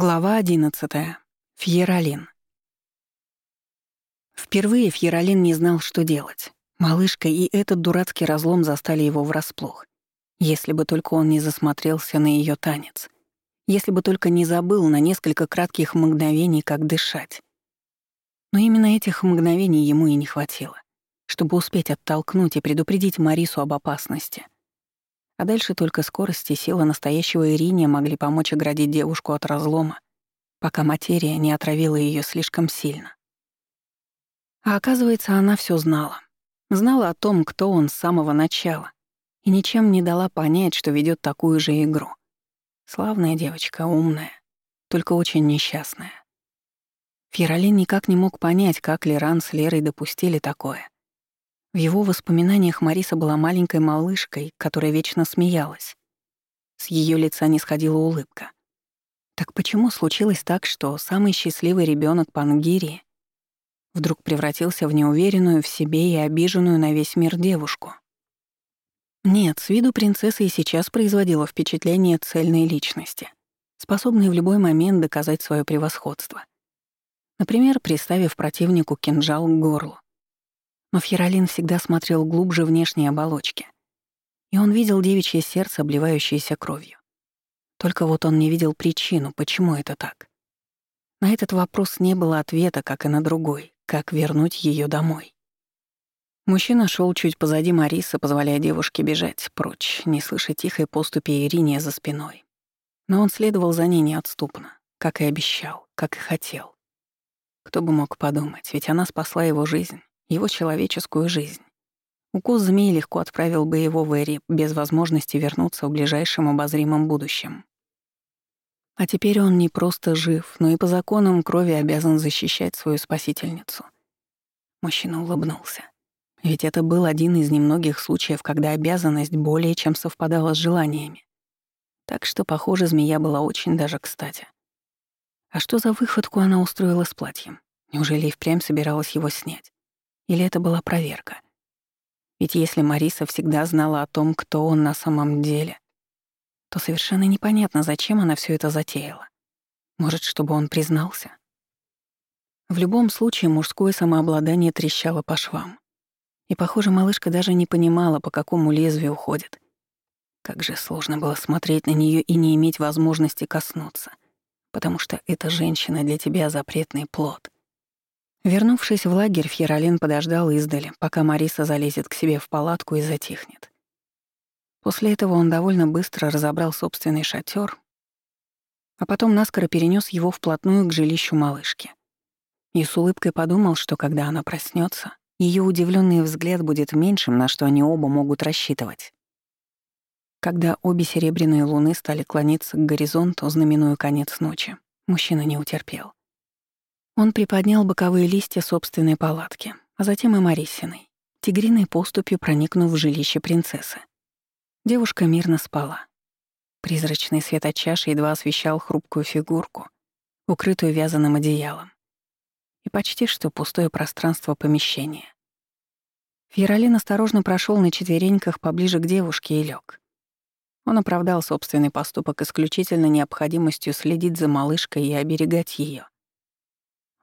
Глава 11. Фьеролин. Впервые Фьеролин не знал, что делать. Малышка и этот дурацкий разлом застали его врасплох. Если бы только он не засмотрелся на ее танец. Если бы только не забыл на несколько кратких мгновений, как дышать. Но именно этих мгновений ему и не хватило, чтобы успеть оттолкнуть и предупредить Марису об опасности — а дальше только скорость и сила настоящего Ириния могли помочь оградить девушку от разлома, пока материя не отравила ее слишком сильно. А оказывается, она все знала. Знала о том, кто он с самого начала, и ничем не дала понять, что ведет такую же игру. Славная девочка, умная, только очень несчастная. Фьеролин никак не мог понять, как Леран с Лерой допустили такое — в его воспоминаниях Мариса была маленькой малышкой, которая вечно смеялась. С ее лица не сходила улыбка. Так почему случилось так, что самый счастливый ребенок Пангирии вдруг превратился в неуверенную в себе и обиженную на весь мир девушку? Нет, с виду принцесса и сейчас производила впечатление цельной личности, способной в любой момент доказать свое превосходство. Например, приставив противнику кинжал к горлу но Фьеролин всегда смотрел глубже внешней оболочки. И он видел девичье сердце, обливающееся кровью. Только вот он не видел причину, почему это так. На этот вопрос не было ответа, как и на другой, как вернуть ее домой. Мужчина шел чуть позади Марисы, позволяя девушке бежать прочь, не слыша тихой поступи Ирине за спиной. Но он следовал за ней неотступно, как и обещал, как и хотел. Кто бы мог подумать, ведь она спасла его жизнь, его человеческую жизнь. Укус змеи легко отправил бы его в Эри без возможности вернуться в ближайшем обозримом будущем. А теперь он не просто жив, но и по законам крови обязан защищать свою спасительницу. Мужчина улыбнулся. Ведь это был один из немногих случаев, когда обязанность более чем совпадала с желаниями. Так что, похоже, змея была очень даже кстати. А что за выходку она устроила с платьем? Неужели и впрямь собиралась его снять? Или это была проверка? Ведь если Мариса всегда знала о том, кто он на самом деле, то совершенно непонятно, зачем она все это затеяла. Может, чтобы он признался? В любом случае, мужское самообладание трещало по швам. И, похоже, малышка даже не понимала, по какому лезвию уходит. Как же сложно было смотреть на нее и не иметь возможности коснуться, потому что эта женщина для тебя запретный плод — Вернувшись в лагерь, Фьеролин подождал издали, пока Мариса залезет к себе в палатку и затихнет. После этого он довольно быстро разобрал собственный шатер, а потом наскоро перенес его вплотную к жилищу малышки. И с улыбкой подумал, что когда она проснется, ее удивленный взгляд будет меньшим, на что они оба могут рассчитывать. Когда обе серебряные луны стали клониться к горизонту, знаменуя конец ночи, мужчина не утерпел. Он приподнял боковые листья собственной палатки, а затем и Марисиной, тигриной поступью проникнув в жилище принцессы. Девушка мирно спала. Призрачный свет от чаши едва освещал хрупкую фигурку, укрытую вязаным одеялом, и почти что пустое пространство помещения. Фьеролин осторожно прошел на четвереньках поближе к девушке и лег. Он оправдал собственный поступок исключительно необходимостью следить за малышкой и оберегать ее.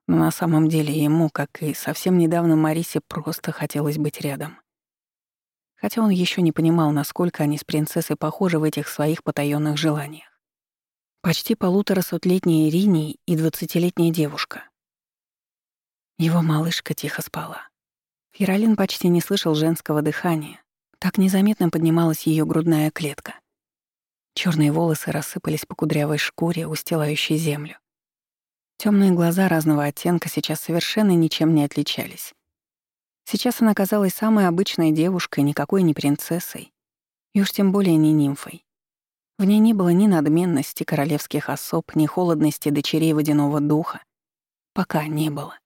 Но на самом деле ему, как и совсем недавно Марисе, просто хотелось быть рядом. Хотя он еще не понимал, насколько они с принцессой похожи в этих своих потаенных желаниях. Почти полуторасотлетняя Ирине и двадцатилетняя девушка. Его малышка тихо спала. Фиролин почти не слышал женского дыхания. Так незаметно поднималась ее грудная клетка. Черные волосы рассыпались по кудрявой шкуре, устилающей землю. Темные глаза разного оттенка сейчас совершенно ничем не отличались. Сейчас она казалась самой обычной девушкой, никакой не принцессой, и уж тем более не нимфой. В ней не было ни надменности королевских особ, ни холодности дочерей водяного духа. Пока не было.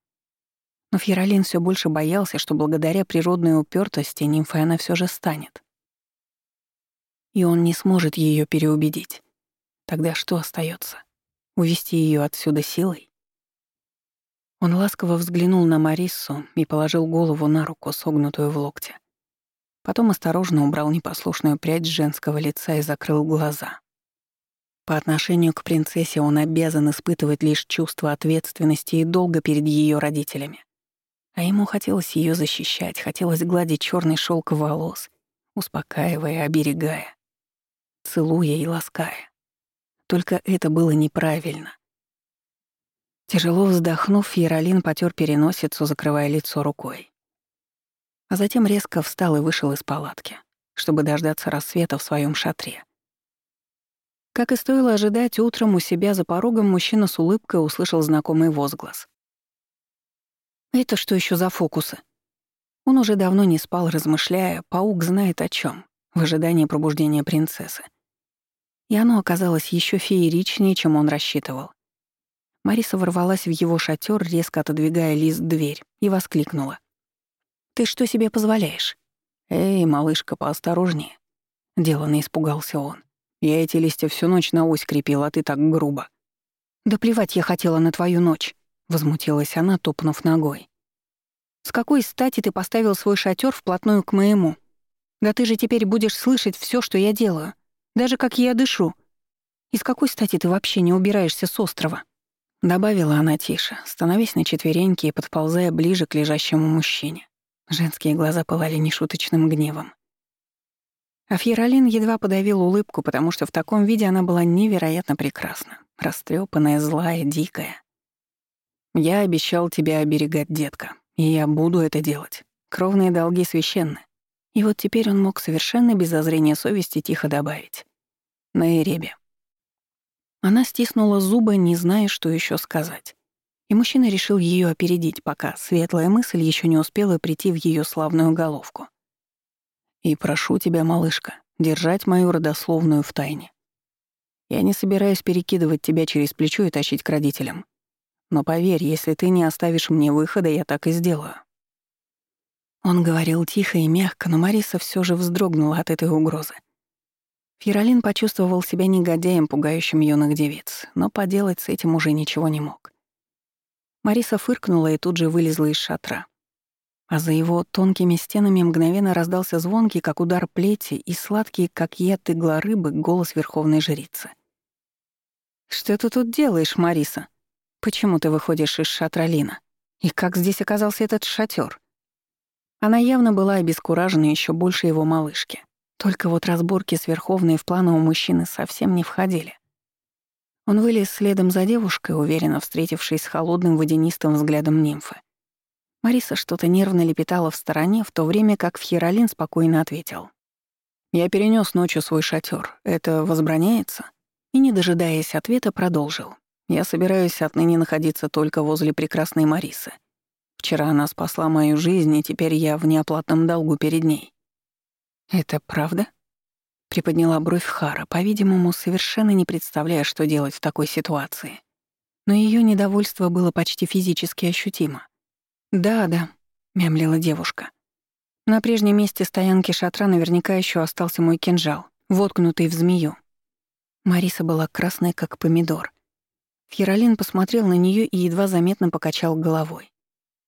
Но Фьеролин все больше боялся, что благодаря природной упертости нимфой она все же станет. И он не сможет ее переубедить. Тогда что остается? Увести ее отсюда силой? Он ласково взглянул на Мариссу и положил голову на руку, согнутую в локте. Потом осторожно убрал непослушную прядь женского лица и закрыл глаза. По отношению к принцессе он обязан испытывать лишь чувство ответственности и долга перед ее родителями. А ему хотелось ее защищать, хотелось гладить черный шелк волос, успокаивая, оберегая, целуя и лаская. Только это было неправильно. Тяжело вздохнув, Яролин потер переносицу, закрывая лицо рукой. А затем резко встал и вышел из палатки, чтобы дождаться рассвета в своем шатре. Как и стоило ожидать, утром у себя за порогом мужчина с улыбкой услышал знакомый возглас. «Это что еще за фокусы?» Он уже давно не спал, размышляя, паук знает о чем, в ожидании пробуждения принцессы. И оно оказалось еще фееричнее, чем он рассчитывал. Мариса ворвалась в его шатер, резко отодвигая лист дверь, и воскликнула. «Ты что себе позволяешь?» «Эй, малышка, поосторожнее!» Деланно испугался он. «Я эти листья всю ночь на ось крепила, а ты так грубо». «Да плевать я хотела на твою ночь», — возмутилась она, топнув ногой. «С какой стати ты поставил свой шатер вплотную к моему? Да ты же теперь будешь слышать все, что я делаю, даже как я дышу. И с какой стати ты вообще не убираешься с острова?» Добавила она тише, становясь на четвереньки и подползая ближе к лежащему мужчине. Женские глаза пылали нешуточным гневом. А Фьеролин едва подавил улыбку, потому что в таком виде она была невероятно прекрасна. Растрёпанная, злая, дикая. «Я обещал тебя оберегать, детка, и я буду это делать. Кровные долги священны». И вот теперь он мог совершенно без зазрения совести тихо добавить. «На Эребе, она стиснула зубы, не зная, что еще сказать. И мужчина решил ее опередить, пока светлая мысль еще не успела прийти в ее славную головку. «И прошу тебя, малышка, держать мою родословную в тайне. Я не собираюсь перекидывать тебя через плечо и тащить к родителям. Но поверь, если ты не оставишь мне выхода, я так и сделаю». Он говорил тихо и мягко, но Мариса все же вздрогнула от этой угрозы. Фиролин почувствовал себя негодяем, пугающим юных девиц, но поделать с этим уже ничего не мог. Мариса фыркнула и тут же вылезла из шатра. А за его тонкими стенами мгновенно раздался звонкий, как удар плети, и сладкий, как яд игла рыбы, голос верховной жрицы. «Что ты тут делаешь, Мариса? Почему ты выходишь из шатра Лина? И как здесь оказался этот шатер? Она явно была обескуражена еще больше его малышки. Только вот разборки с Верховной в планы у мужчины совсем не входили. Он вылез следом за девушкой, уверенно встретившись с холодным водянистым взглядом нимфы. Мариса что-то нервно лепетала в стороне, в то время как Фьеролин спокойно ответил. «Я перенес ночью свой шатер. Это возбраняется?» И, не дожидаясь ответа, продолжил. «Я собираюсь отныне находиться только возле прекрасной Марисы. Вчера она спасла мою жизнь, и теперь я в неоплатном долгу перед ней. «Это правда?» — приподняла бровь Хара, по-видимому, совершенно не представляя, что делать в такой ситуации. Но ее недовольство было почти физически ощутимо. «Да, да», — мямлила девушка. На прежнем месте стоянки шатра наверняка еще остался мой кинжал, воткнутый в змею. Мариса была красная, как помидор. Фьеролин посмотрел на нее и едва заметно покачал головой.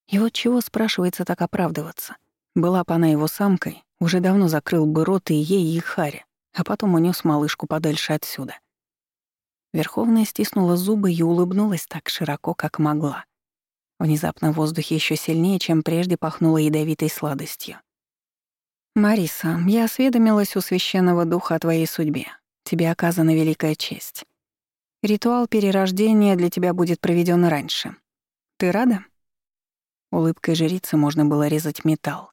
И вот чего, спрашивается, так оправдываться? Была бы она его самкой, уже давно закрыл бы рот и ей, и Харе, а потом унес малышку подальше отсюда. Верховная стиснула зубы и улыбнулась так широко, как могла. Внезапно в воздухе еще сильнее, чем прежде пахнуло ядовитой сладостью. «Мариса, я осведомилась у священного духа о твоей судьбе. Тебе оказана великая честь. Ритуал перерождения для тебя будет проведен раньше. Ты рада?» Улыбкой жрицы можно было резать металл.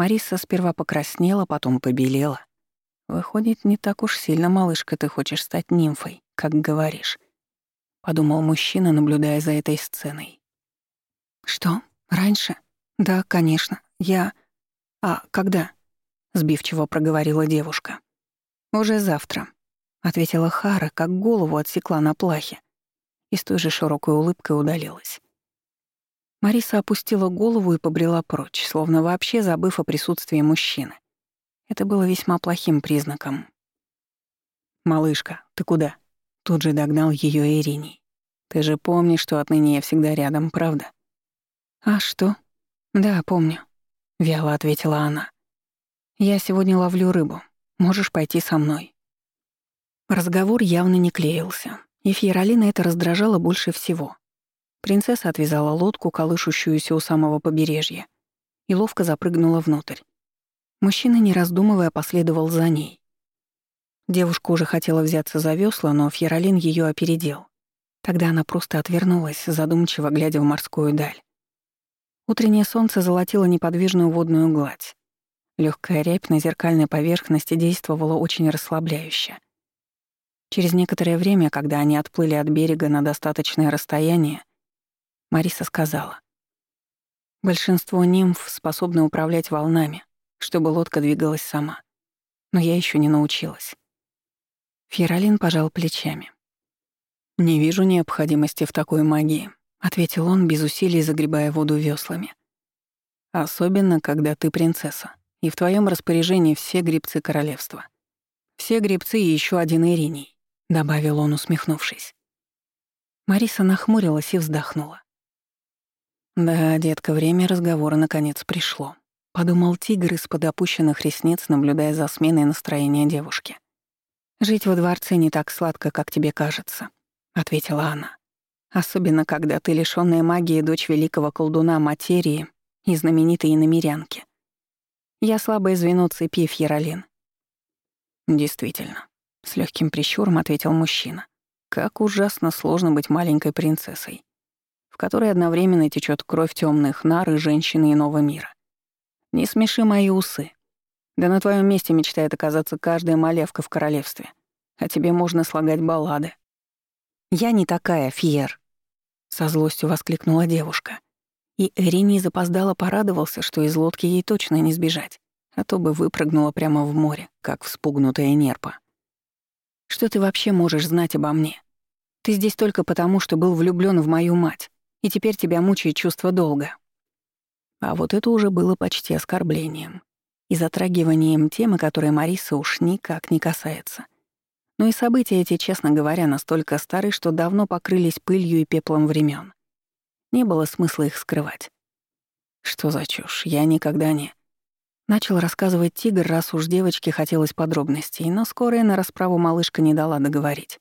Мариса сперва покраснела, потом побелела. «Выходит, не так уж сильно, малышка, ты хочешь стать нимфой, как говоришь», — подумал мужчина, наблюдая за этой сценой. «Что? Раньше? Да, конечно. Я... А, когда?» — сбивчиво проговорила девушка. «Уже завтра», — ответила Хара, как голову отсекла на плахе, и с той же широкой улыбкой удалилась. Мариса опустила голову и побрела прочь, словно вообще забыв о присутствии мужчины. Это было весьма плохим признаком. «Малышка, ты куда?» Тут же догнал ее Ириний. «Ты же помнишь, что отныне я всегда рядом, правда?» «А что?» «Да, помню», — вяло ответила она. «Я сегодня ловлю рыбу. Можешь пойти со мной». Разговор явно не клеился, и Фьеролина это раздражало больше всего. Принцесса отвязала лодку, колышущуюся у самого побережья, и ловко запрыгнула внутрь. Мужчина, не раздумывая, последовал за ней. Девушка уже хотела взяться за весла, но Фьеролин ее опередил. Тогда она просто отвернулась, задумчиво глядя в морскую даль. Утреннее солнце золотило неподвижную водную гладь. Легкая рябь на зеркальной поверхности действовала очень расслабляюще. Через некоторое время, когда они отплыли от берега на достаточное расстояние, Мариса сказала. «Большинство нимф способны управлять волнами, чтобы лодка двигалась сама. Но я еще не научилась». Фьеролин пожал плечами. «Не вижу необходимости в такой магии», — ответил он, без усилий загребая воду веслами. «Особенно, когда ты принцесса, и в твоем распоряжении все грибцы королевства. Все грибцы и еще один Ириний добавил он, усмехнувшись. Мариса нахмурилась и вздохнула. Да, детка, время разговора наконец пришло, подумал тигр из-под опущенных ресниц, наблюдая за сменой настроения девушки. Жить во дворце не так сладко, как тебе кажется, ответила она. Особенно когда ты лишённая магии дочь великого колдуна материи и знаменитой иномерянки. Я слабое звено цепи, Фьеролин. Действительно, с легким прищуром ответил мужчина. Как ужасно сложно быть маленькой принцессой, которой одновременно течет кровь темных нар и женщины иного мира. Не смеши мои усы. Да на твоем месте мечтает оказаться каждая малевка в королевстве. А тебе можно слагать баллады. «Я не такая, Фьер!» — со злостью воскликнула девушка. И Эрини запоздало порадовался, что из лодки ей точно не сбежать, а то бы выпрыгнула прямо в море, как вспугнутая нерпа. Что ты вообще можешь знать обо мне? Ты здесь только потому, что был влюблён в мою мать, и теперь тебя мучает чувство долга». А вот это уже было почти оскорблением и затрагиванием темы, которой Мариса уж никак не касается. Но и события эти, честно говоря, настолько стары, что давно покрылись пылью и пеплом времен. Не было смысла их скрывать. Что за чушь? Я никогда не... Начал рассказывать тигр, раз уж девочке хотелось подробностей, но скорая на расправу малышка не дала договорить.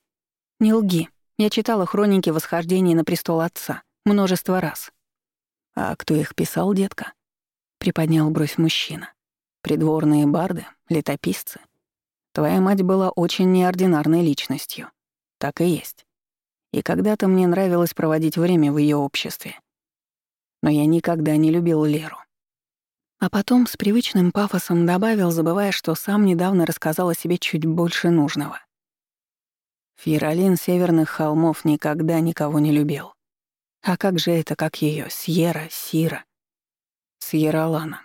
«Не лги. Я читала хроники восхождения на престол отца. Множество раз». «А кто их писал, детка?» — приподнял бровь мужчина. «Придворные барды, летописцы. Твоя мать была очень неординарной личностью. Так и есть. И когда-то мне нравилось проводить время в ее обществе. Но я никогда не любил Леру. А потом с привычным пафосом добавил, забывая, что сам недавно рассказал о себе чуть больше нужного. Фиролин северных холмов никогда никого не любил. А как же это, как ее Сьерра, Сира? Сьерра Лана.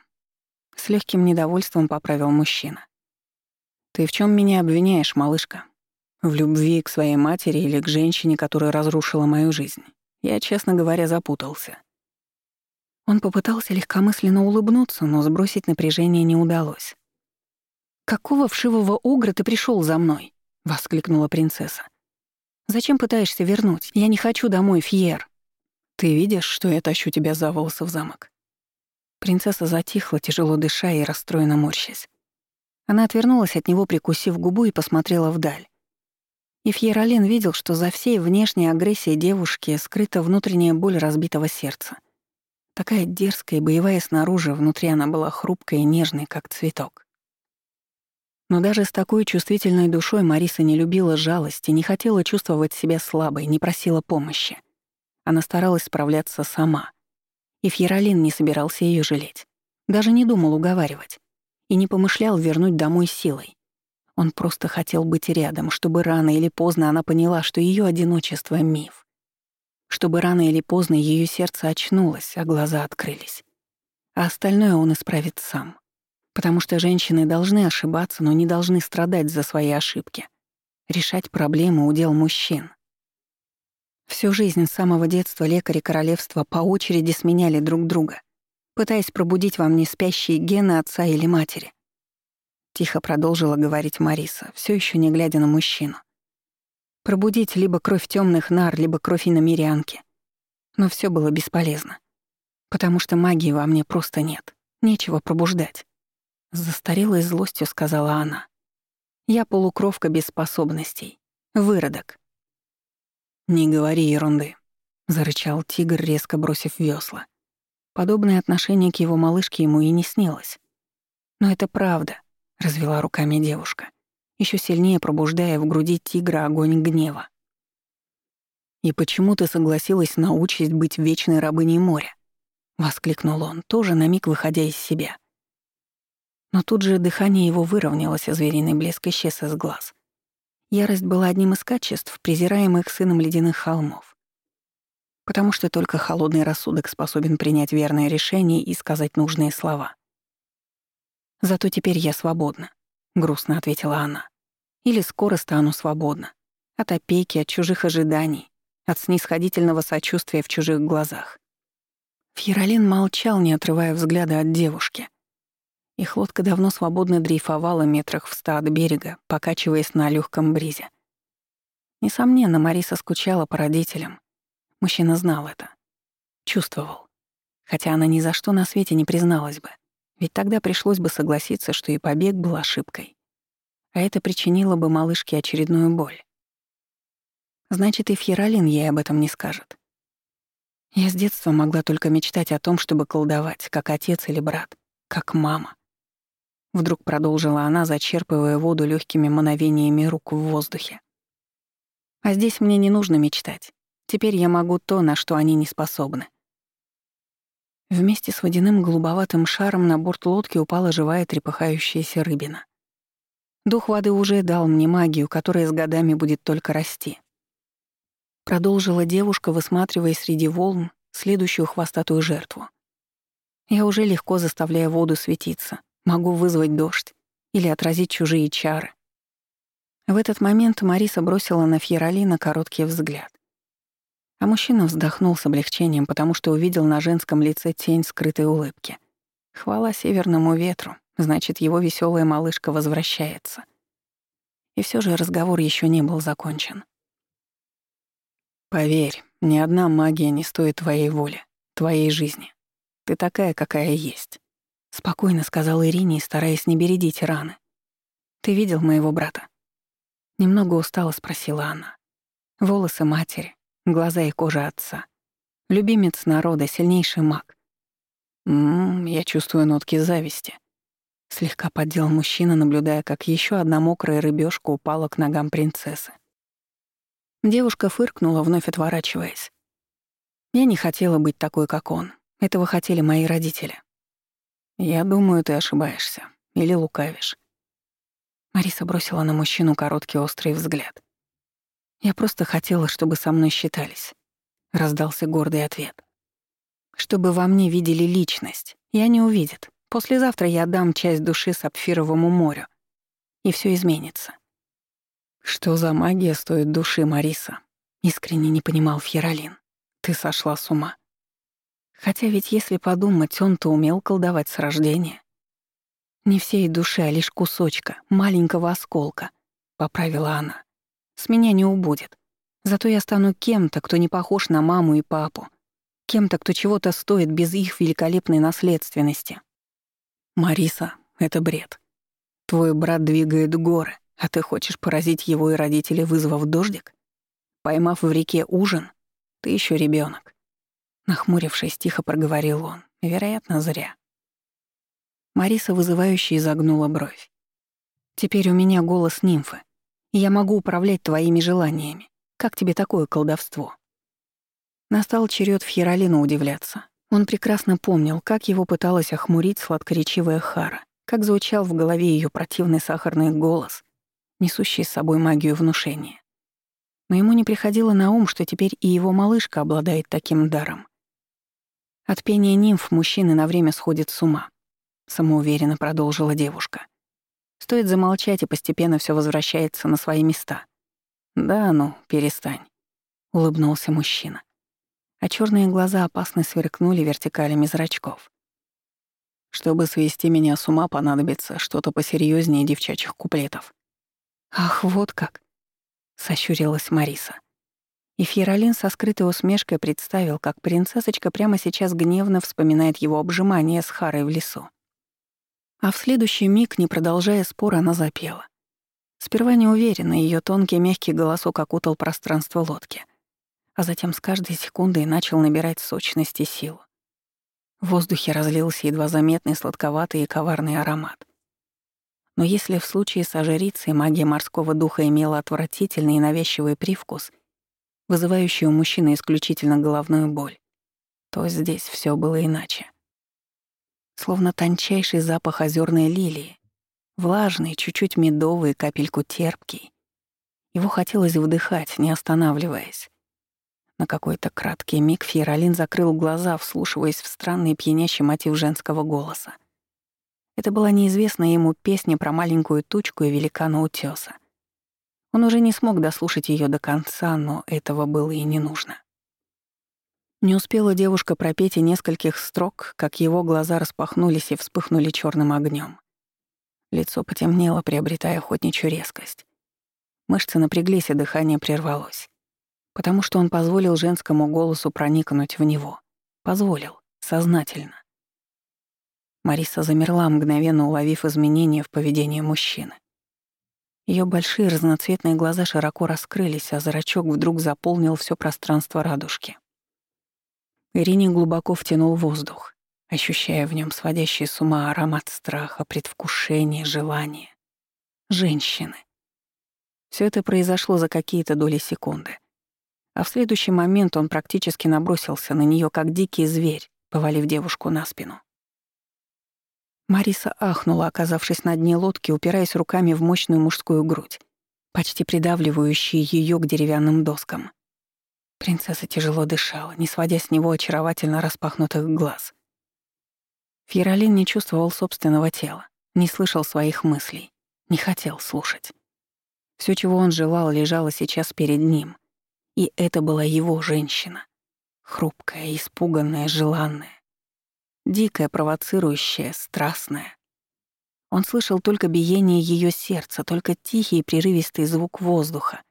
С легким недовольством поправил мужчина. «Ты в чем меня обвиняешь, малышка? В любви к своей матери или к женщине, которая разрушила мою жизнь? Я, честно говоря, запутался. Он попытался легкомысленно улыбнуться, но сбросить напряжение не удалось. «Какого вшивого огра ты пришел за мной?» — воскликнула принцесса. «Зачем пытаешься вернуть? Я не хочу домой, Фьер». «Ты видишь, что я тащу тебя за волосы в замок?» Принцесса затихла, тяжело дыша и расстроенно морщась. Она отвернулась от него, прикусив губу, и посмотрела вдаль. И Фьеролин видел, что за всей внешней агрессией девушки скрыта внутренняя боль разбитого сердца. Такая дерзкая и боевая снаружи, внутри она была хрупкой и нежной, как цветок. Но даже с такой чувствительной душой Мариса не любила жалости, не хотела чувствовать себя слабой, не просила помощи. Она старалась справляться сама. И Фьеролин не собирался ее жалеть. Даже не думал уговаривать. И не помышлял вернуть домой силой. Он просто хотел быть рядом, чтобы рано или поздно она поняла, что ее одиночество — миф чтобы рано или поздно ее сердце очнулось, а глаза открылись. А остальное он исправит сам. Потому что женщины должны ошибаться, но не должны страдать за свои ошибки. Решать проблемы — удел мужчин. Всю жизнь с самого детства лекари королевства по очереди сменяли друг друга, пытаясь пробудить во мне спящие гены отца или матери. Тихо продолжила говорить Мариса, все еще не глядя на мужчину. Пробудить либо кровь темных нар, либо кровь иномерянки. Но все было бесполезно. Потому что магии во мне просто нет. Нечего пробуждать. С застарелой злостью сказала она. Я полукровка без способностей. Выродок. «Не говори ерунды», — зарычал тигр, резко бросив весла. Подобное отношение к его малышке ему и не снилось. «Но это правда», — развела руками девушка, еще сильнее пробуждая в груди тигра огонь гнева. «И почему ты согласилась на участь быть вечной рабыней моря?» — воскликнул он, тоже на миг выходя из себя. Но тут же дыхание его выровнялось, а звериный блеск исчез из глаз. Ярость была одним из качеств, презираемых сыном ледяных холмов. Потому что только холодный рассудок способен принять верное решение и сказать нужные слова. «Зато теперь я свободна», — грустно ответила она. «Или скоро стану свободна. От опеки, от чужих ожиданий, от снисходительного сочувствия в чужих глазах. Фьеролин молчал, не отрывая взгляда от девушки. Их лодка давно свободно дрейфовала метрах в ста от берега, покачиваясь на легком бризе. Несомненно, Мариса скучала по родителям. Мужчина знал это. Чувствовал. Хотя она ни за что на свете не призналась бы. Ведь тогда пришлось бы согласиться, что и побег был ошибкой. А это причинило бы малышке очередную боль. Значит, и Фьеролин ей об этом не скажет. Я с детства могла только мечтать о том, чтобы колдовать, как отец или брат, как мама. Вдруг продолжила она, зачерпывая воду легкими мановениями рук в воздухе. А здесь мне не нужно мечтать. Теперь я могу то, на что они не способны. Вместе с водяным голубоватым шаром на борт лодки упала живая трепыхающаяся рыбина. Дух воды уже дал мне магию, которая с годами будет только расти. Продолжила девушка, высматривая среди волн следующую хвостатую жертву. Я уже легко заставляю воду светиться, могу вызвать дождь или отразить чужие чары. В этот момент Мариса бросила на Фьеролина короткий взгляд. А мужчина вздохнул с облегчением, потому что увидел на женском лице тень скрытой улыбки. Хвала северному ветру, значит, его веселая малышка возвращается. И все же разговор еще не был закончен. Поверь, ни одна магия не стоит твоей воли, твоей жизни. Ты такая, какая есть. Спокойно сказала Ирине, стараясь не бередить раны. Ты видел моего брата? Немного устало спросила она. Волосы матери, глаза и кожа отца. Любимец народа, сильнейший маг. Ммм, я чувствую нотки зависти. Слегка поддел мужчина, наблюдая, как еще одна мокрая рыбешка упала к ногам принцессы. Девушка фыркнула, вновь отворачиваясь. Я не хотела быть такой, как он. Этого хотели мои родители. Я думаю, ты ошибаешься. Или лукавишь. Мариса бросила на мужчину короткий острый взгляд. Я просто хотела, чтобы со мной считались. Раздался гордый ответ. Чтобы во мне видели личность. Я не увидят. Послезавтра я отдам часть души Сапфировому морю. И все изменится. «Что за магия стоит души, Мариса?» — искренне не понимал Фьеролин. «Ты сошла с ума». Хотя ведь если подумать, он-то умел колдовать с рождения. «Не всей души, а лишь кусочка, маленького осколка», — поправила она. «С меня не убудет. Зато я стану кем-то, кто не похож на маму и папу. Кем-то, кто чего-то стоит без их великолепной наследственности». «Мариса, это бред. Твой брат двигает горы, а ты хочешь поразить его и родителей, вызвав дождик? Поймав в реке ужин? Ты еще ребенок. Нахмурившись, тихо проговорил он. Вероятно, зря. Мариса вызывающе изогнула бровь. «Теперь у меня голос нимфы, я могу управлять твоими желаниями. Как тебе такое колдовство?» Настал черед Фьеролина удивляться. Он прекрасно помнил, как его пыталась охмурить сладкоречивая Хара, как звучал в голове ее противный сахарный голос, несущий с собой магию внушения. Но ему не приходило на ум, что теперь и его малышка обладает таким даром. От пения нимф мужчины на время сходит с ума, самоуверенно продолжила девушка. Стоит замолчать, и постепенно все возвращается на свои места. Да, ну, перестань, улыбнулся мужчина. А черные глаза опасно сверкнули вертикалями зрачков. Чтобы свести меня с ума, понадобится что-то посерьезнее девчачьих куплетов. «Ах, вот как!» — сощурилась Мариса. И Фьеролин со скрытой усмешкой представил, как принцессочка прямо сейчас гневно вспоминает его обжимание с Харой в лесу. А в следующий миг, не продолжая спор, она запела. Сперва неуверенно ее тонкий мягкий голосок окутал пространство лодки, а затем с каждой секундой начал набирать сочность и силу. В воздухе разлился едва заметный сладковатый и коварный аромат. Но если в случае с ожерицей магия морского духа имела отвратительный и навязчивый привкус, вызывающий у мужчины исключительно головную боль, то здесь все было иначе. Словно тончайший запах озерной лилии, влажный, чуть-чуть медовый, капельку терпкий. Его хотелось вдыхать, не останавливаясь. На какой-то краткий миг Фьеролин закрыл глаза, вслушиваясь в странный пьянящий мотив женского голоса. Это была неизвестная ему песня про маленькую тучку и великана утёса. Он уже не смог дослушать ее до конца, но этого было и не нужно. Не успела девушка пропеть и нескольких строк, как его глаза распахнулись и вспыхнули черным огнем. Лицо потемнело, приобретая охотничью резкость. Мышцы напряглись, и дыхание прервалось. Потому что он позволил женскому голосу проникнуть в него. Позволил. Сознательно. Мариса замерла, мгновенно уловив изменения в поведении мужчины. Ее большие разноцветные глаза широко раскрылись, а зрачок вдруг заполнил все пространство радужки. Ирине глубоко втянул воздух ощущая в нем сводящий с ума аромат страха, предвкушения, желания. Женщины. Все это произошло за какие-то доли секунды. А в следующий момент он практически набросился на нее как дикий зверь, повалив девушку на спину. Мариса ахнула, оказавшись на дне лодки, упираясь руками в мощную мужскую грудь, почти придавливающую ее к деревянным доскам. Принцесса тяжело дышала, не сводя с него очаровательно распахнутых глаз. Фьеролин не чувствовал собственного тела, не слышал своих мыслей, не хотел слушать. Все, чего он желал, лежало сейчас перед ним. И это была его женщина. Хрупкая, испуганная, желанная. Дикая, провоцирующая, страстная. Он слышал только биение ее сердца, только тихий и прерывистый звук воздуха,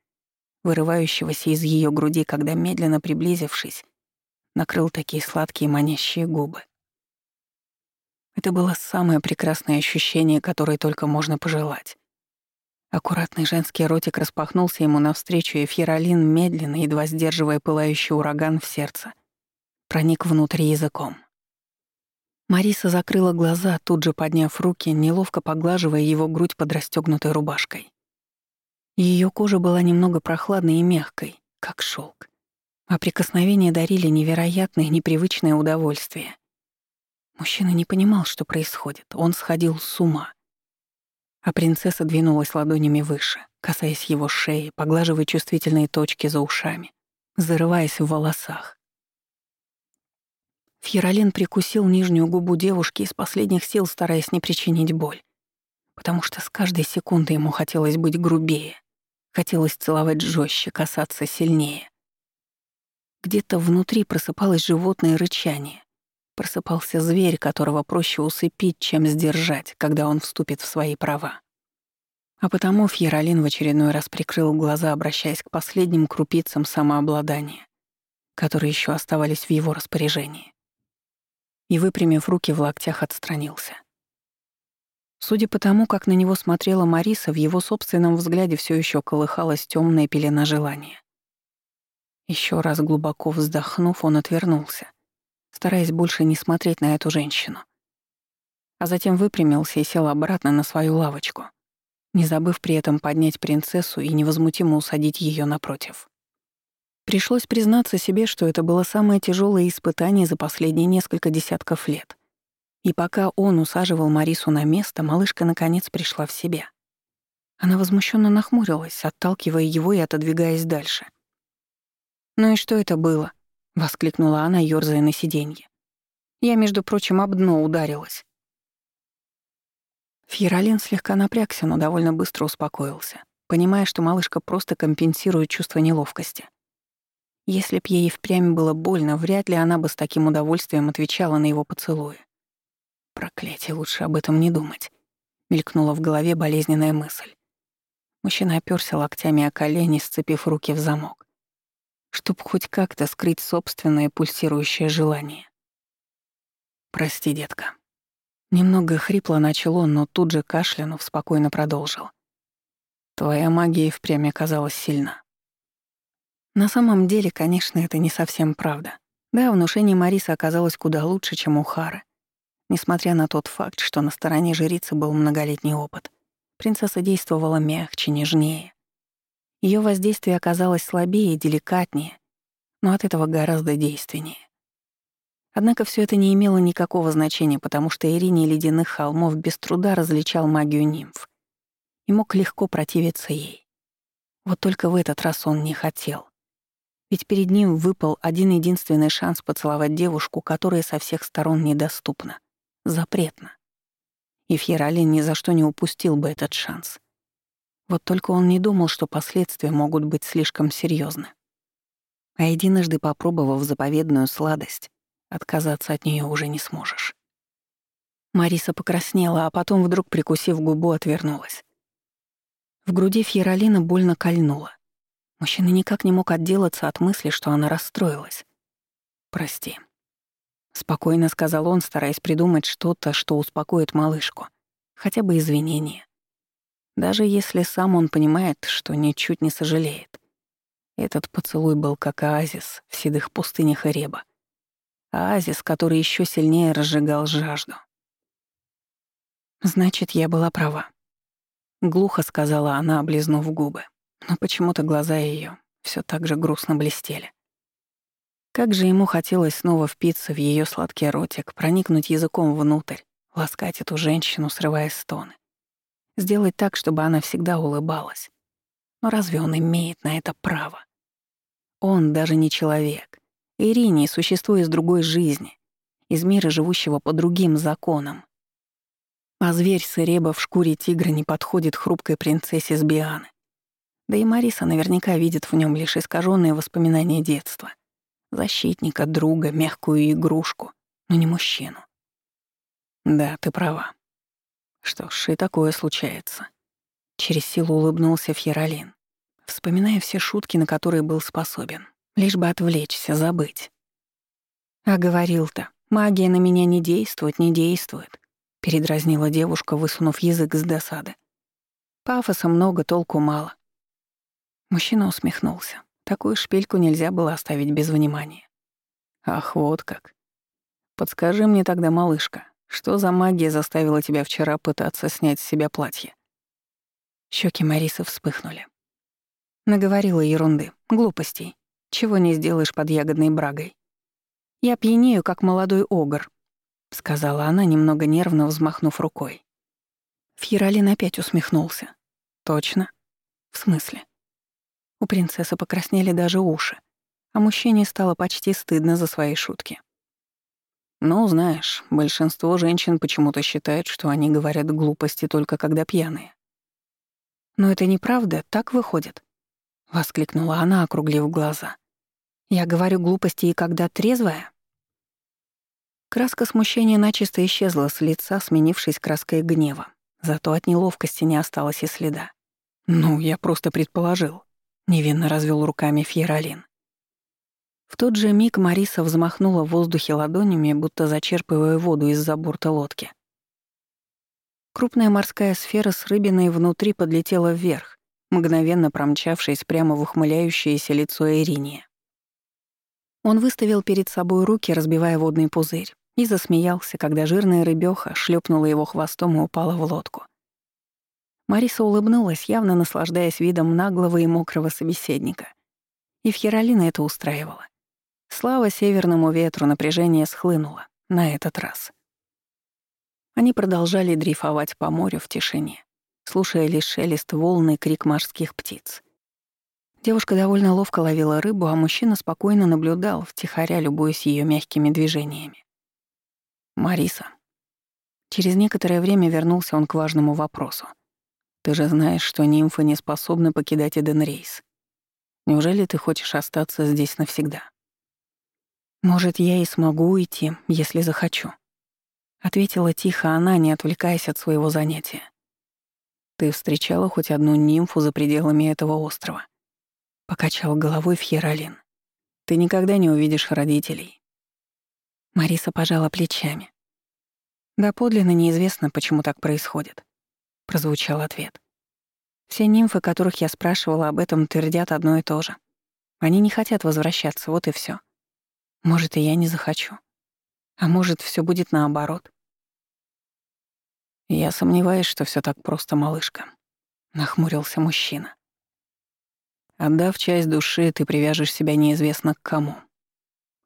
вырывающегося из ее груди, когда, медленно приблизившись, накрыл такие сладкие манящие губы. Это было самое прекрасное ощущение, которое только можно пожелать. Аккуратный женский ротик распахнулся ему навстречу, и Фьеролин, медленно, едва сдерживая пылающий ураган в сердце, проник внутрь языком. Мариса закрыла глаза, тут же подняв руки, неловко поглаживая его грудь под расстёгнутой рубашкой. Ее кожа была немного прохладной и мягкой, как шелк, а прикосновения дарили невероятное, непривычное удовольствие. Мужчина не понимал, что происходит. Он сходил с ума. А принцесса двинулась ладонями выше, касаясь его шеи, поглаживая чувствительные точки за ушами, зарываясь в волосах. Фьеролин прикусил нижнюю губу девушки из последних сил, стараясь не причинить боль. Потому что с каждой секундой ему хотелось быть грубее, хотелось целовать жестче, касаться сильнее. Где-то внутри просыпалось животное рычание, Просыпался зверь, которого проще усыпить, чем сдержать, когда он вступит в свои права. А потому Фьеролин в очередной раз прикрыл глаза, обращаясь к последним крупицам самообладания, которые еще оставались в его распоряжении. И, выпрямив руки в локтях, отстранился. Судя по тому, как на него смотрела Мариса, в его собственном взгляде все еще колыхалась темная пелена желания. Еще раз глубоко вздохнув, он отвернулся — стараясь больше не смотреть на эту женщину. А затем выпрямился и сел обратно на свою лавочку, не забыв при этом поднять принцессу и невозмутимо усадить ее напротив. Пришлось признаться себе, что это было самое тяжелое испытание за последние несколько десятков лет. И пока он усаживал Марису на место, малышка наконец пришла в себя. Она возмущенно нахмурилась, отталкивая его и отодвигаясь дальше. «Ну и что это было?» — воскликнула она, ёрзая на сиденье. «Я, между прочим, об дно ударилась». Фьеролин слегка напрягся, но довольно быстро успокоился, понимая, что малышка просто компенсирует чувство неловкости. Если б ей впрямь было больно, вряд ли она бы с таким удовольствием отвечала на его поцелуи. «Проклятие, лучше об этом не думать», — мелькнула в голове болезненная мысль. Мужчина оперся локтями о колени, сцепив руки в замок чтобы хоть как-то скрыть собственное пульсирующее желание. «Прости, детка». Немного хрипло начал он, но тут же кашлянув спокойно продолжил. Твоя магия впрямь оказалась сильна. На самом деле, конечно, это не совсем правда. Да, внушение Марисы оказалось куда лучше, чем у Хары. Несмотря на тот факт, что на стороне жрицы был многолетний опыт, принцесса действовала мягче, нежнее. Ее воздействие оказалось слабее и деликатнее, но от этого гораздо действеннее. Однако все это не имело никакого значения, потому что Ирине ледяных холмов без труда различал магию нимф и мог легко противиться ей. Вот только в этот раз он не хотел. Ведь перед ним выпал один единственный шанс поцеловать девушку, которая со всех сторон недоступна, запретна. И Фьералин ни за что не упустил бы этот шанс. Вот только он не думал, что последствия могут быть слишком серьезны. А единожды попробовав заповедную сладость, отказаться от нее уже не сможешь. Мариса покраснела, а потом, вдруг прикусив губу, отвернулась. В груди Фьеролина больно кольнула. Мужчина никак не мог отделаться от мысли, что она расстроилась. «Прости», — спокойно сказал он, стараясь придумать что-то, что успокоит малышку. Хотя бы извинение. Даже если сам он понимает, что ничуть не сожалеет. Этот поцелуй был как оазис в седых пустынях Эреба. Оазис, который еще сильнее разжигал жажду. Значит, я была права. Глухо сказала она, облизнув губы. Но почему-то глаза ее все так же грустно блестели. Как же ему хотелось снова впиться в ее сладкий ротик, проникнуть языком внутрь, ласкать эту женщину, срывая стоны. Сделать так, чтобы она всегда улыбалась. Но разве он имеет на это право? Он даже не человек. Ирине существо из другой жизни, из мира, живущего по другим законам. А зверь Сереба в шкуре тигра не подходит хрупкой принцессе с Бианы. Да и Мариса наверняка видит в нем лишь искаженные воспоминания детства. Защитника, друга, мягкую игрушку, но не мужчину. Да, ты права. Что ж, и такое случается. Через силу улыбнулся Фьеролин, вспоминая все шутки, на которые был способен, лишь бы отвлечься, забыть. А говорил-то, магия на меня не действует, не действует. Передразнила девушка, высунув язык с досады. Пафоса много, толку мало. Мужчина усмехнулся. Такую шпильку нельзя было оставить без внимания. Ах, вот как. Подскажи мне тогда, малышка, что за магия заставила тебя вчера пытаться снять с себя платье? Щеки Марисы вспыхнули. Наговорила ерунды, глупостей. Чего не сделаешь под ягодной брагой. Я пьянею, как молодой огр, — сказала она, немного нервно взмахнув рукой. Фьеролин опять усмехнулся. «Точно? В смысле?» У принцессы покраснели даже уши, а мужчине стало почти стыдно за свои шутки. «Ну, знаешь, большинство женщин почему-то считают, что они говорят глупости только когда пьяные». «Но это неправда, так выходит», — воскликнула она, округлив глаза. «Я говорю глупости и когда трезвая?» Краска смущения начисто исчезла с лица, сменившись краской гнева. Зато от неловкости не осталось и следа. «Ну, я просто предположил», — невинно развел руками Фьеролин. В тот же миг Мариса взмахнула в воздухе ладонями, будто зачерпывая воду из-за борта лодки. Крупная морская сфера с рыбиной внутри подлетела вверх, мгновенно промчавшись прямо в ухмыляющееся лицо Ириния. Он выставил перед собой руки, разбивая водный пузырь и засмеялся, когда жирная рыбёха шлепнула его хвостом и упала в лодку. Мариса улыбнулась, явно наслаждаясь видом наглого и мокрого собеседника. И в Хиролина это устраивало. Слава северному ветру напряжение схлынуло на этот раз. Они продолжали дрейфовать по морю в тишине, слушая лишь шелест волн и крик морских птиц. Девушка довольно ловко ловила рыбу, а мужчина спокойно наблюдал, втихаря любуясь ее мягкими движениями. Мариса. Через некоторое время вернулся он к важному вопросу. Ты же знаешь, что нимфы не способны покидать Эденрейс. Неужели ты хочешь остаться здесь навсегда? Может, я и смогу уйти, если захочу. Ответила тихо она, не отвлекаясь от своего занятия. Ты встречала хоть одну нимфу за пределами этого острова? Покачал головой Фьеролин. Ты никогда не увидишь родителей, Мариса пожала плечами. Да подлинно неизвестно, почему так происходит, прозвучал ответ. Все нимфы, которых я спрашивала об этом, твердят одно и то же. Они не хотят возвращаться, вот и все. Может, и я не захочу. А может, все будет наоборот. Я сомневаюсь, что все так просто, малышка. Нахмурился мужчина. Отдав часть души, ты привяжешь себя неизвестно к кому.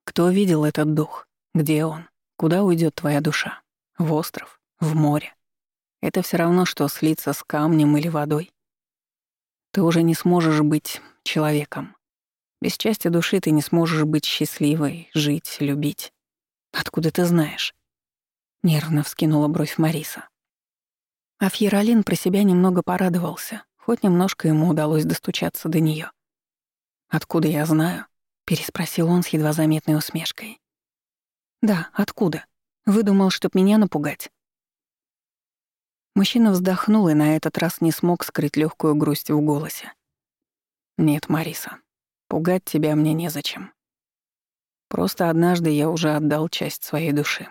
Кто видел этот дух? Где он? Куда уйдет твоя душа? В остров? В море? Это все равно, что слиться с камнем или водой. Ты уже не сможешь быть человеком. Без части души ты не сможешь быть счастливой, жить, любить. Откуда ты знаешь? Нервно вскинула бровь Мариса. А Фьеролин про себя немного порадовался, хоть немножко ему удалось достучаться до нее. «Откуда я знаю?» — переспросил он с едва заметной усмешкой. «Да, откуда? Выдумал, чтоб меня напугать?» Мужчина вздохнул и на этот раз не смог скрыть легкую грусть в голосе. «Нет, Мариса, пугать тебя мне незачем. Просто однажды я уже отдал часть своей души.